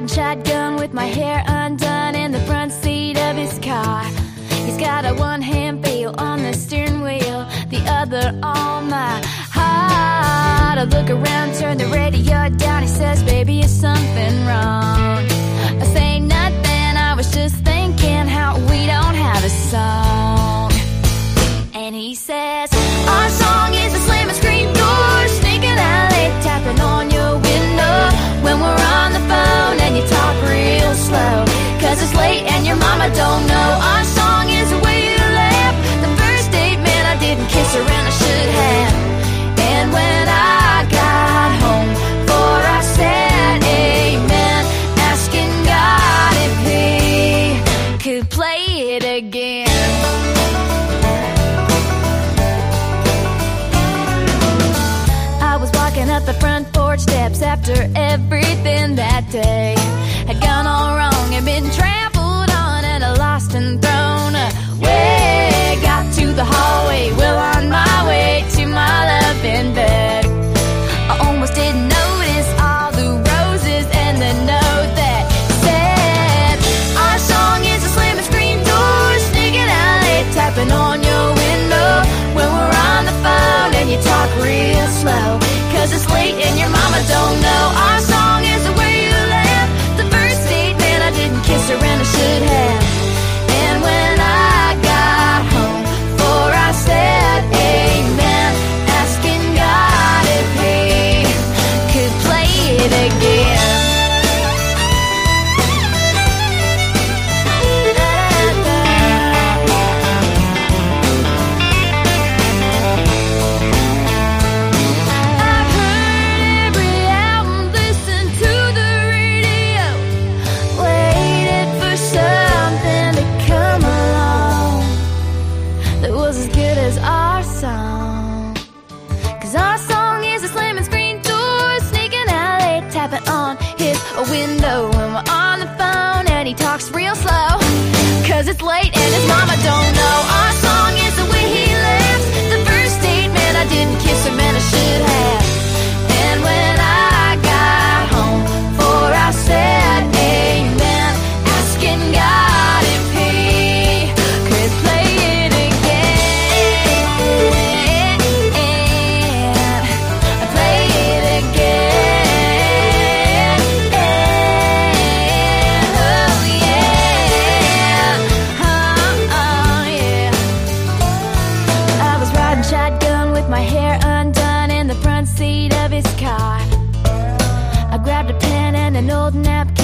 riding shotgun with my hair undone in the front seat of his car. He's got a one hand feel on the steering wheel, the other on my heart. I look around, turn the radio down. He says, Baby, is something wrong? kiss her and I should have. And when I got home, for I said amen, asking God if He could play it again. I was walking up the front porch steps after everything that day had gone all wrong and been trapped now hit a window when we're on the phone and he talks real slow. Cause it's late and his mama don't know our song is the way he old napkin.